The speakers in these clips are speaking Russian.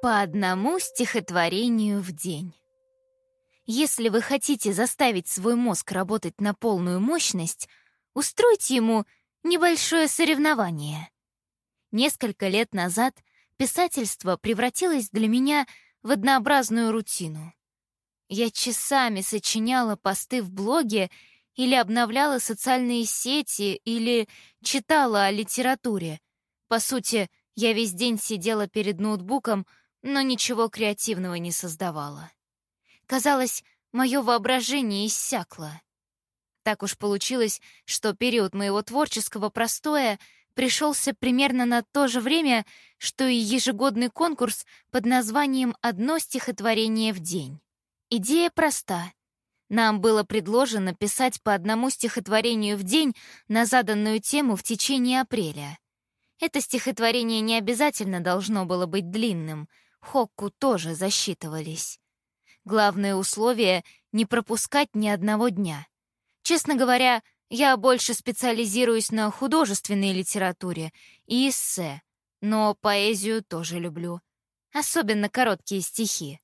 По одному стихотворению в день. Если вы хотите заставить свой мозг работать на полную мощность, устройте ему небольшое соревнование. Несколько лет назад писательство превратилось для меня в однообразную рутину. Я часами сочиняла посты в блоге или обновляла социальные сети, или читала о литературе. По сути, я весь день сидела перед ноутбуком, но ничего креативного не создавала. Казалось, мое воображение иссякло. Так уж получилось, что период моего творческого простоя пришелся примерно на то же время, что и ежегодный конкурс под названием «Одно стихотворение в день». Идея проста. Нам было предложено писать по одному стихотворению в день на заданную тему в течение апреля. Это стихотворение не обязательно должно было быть длинным — Хокку тоже засчитывались. Главное условие — не пропускать ни одного дня. Честно говоря, я больше специализируюсь на художественной литературе и эссе, но поэзию тоже люблю. Особенно короткие стихи.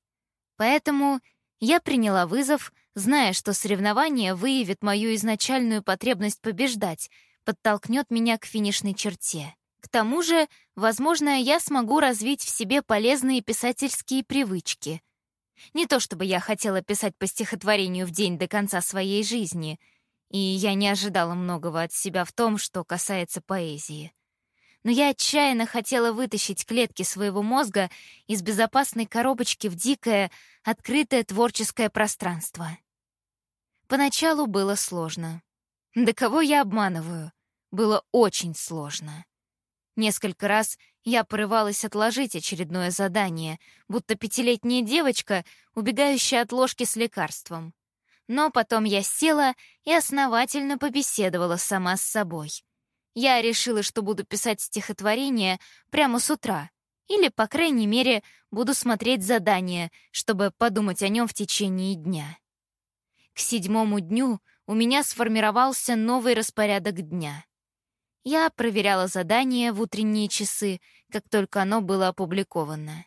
Поэтому я приняла вызов, зная, что соревнование выявит мою изначальную потребность побеждать, подтолкнет меня к финишной черте. К тому же, возможно, я смогу развить в себе полезные писательские привычки. Не то чтобы я хотела писать по стихотворению в день до конца своей жизни, и я не ожидала многого от себя в том, что касается поэзии. Но я отчаянно хотела вытащить клетки своего мозга из безопасной коробочки в дикое, открытое творческое пространство. Поначалу было сложно. Да кого я обманываю? Было очень сложно. Несколько раз я порывалась отложить очередное задание, будто пятилетняя девочка, убегающая от ложки с лекарством. Но потом я села и основательно побеседовала сама с собой. Я решила, что буду писать стихотворение прямо с утра, или, по крайней мере, буду смотреть задание, чтобы подумать о нем в течение дня. К седьмому дню у меня сформировался новый распорядок дня. Я проверяла задание в утренние часы, как только оно было опубликовано.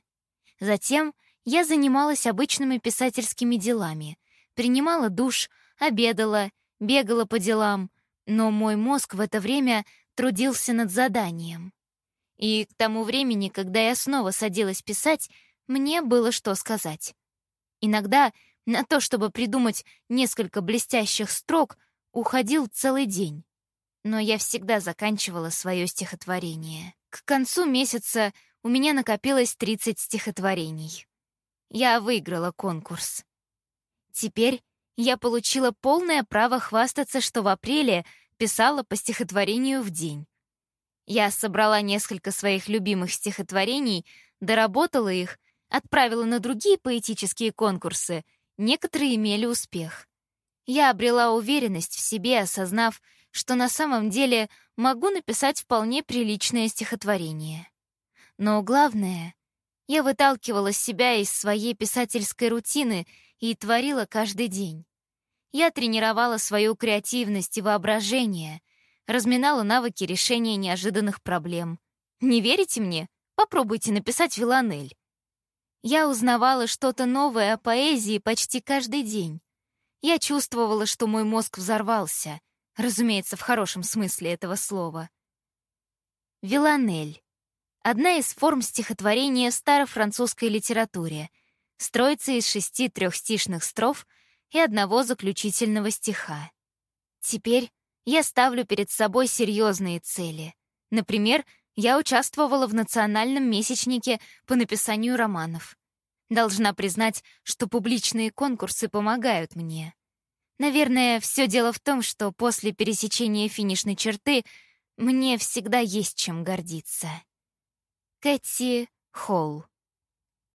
Затем я занималась обычными писательскими делами, принимала душ, обедала, бегала по делам, но мой мозг в это время трудился над заданием. И к тому времени, когда я снова садилась писать, мне было что сказать. Иногда на то, чтобы придумать несколько блестящих строк, уходил целый день но я всегда заканчивала свое стихотворение. К концу месяца у меня накопилось 30 стихотворений. Я выиграла конкурс. Теперь я получила полное право хвастаться, что в апреле писала по стихотворению в день. Я собрала несколько своих любимых стихотворений, доработала их, отправила на другие поэтические конкурсы, некоторые имели успех. Я обрела уверенность в себе, осознав, что на самом деле могу написать вполне приличное стихотворение. Но главное, я выталкивала себя из своей писательской рутины и творила каждый день. Я тренировала свою креативность и воображение, разминала навыки решения неожиданных проблем. Не верите мне? Попробуйте написать «Виланель». Я узнавала что-то новое о поэзии почти каждый день. Я чувствовала, что мой мозг взорвался, Разумеется, в хорошем смысле этого слова. Виланель. Одна из форм стихотворения в старофранцузской литературе. Строится из шести трехстишных строф и одного заключительного стиха. Теперь я ставлю перед собой серьезные цели. Например, я участвовала в национальном месячнике по написанию романов. Должна признать, что публичные конкурсы помогают мне. Наверное, все дело в том, что после пересечения финишной черты мне всегда есть чем гордиться. Кэти Холл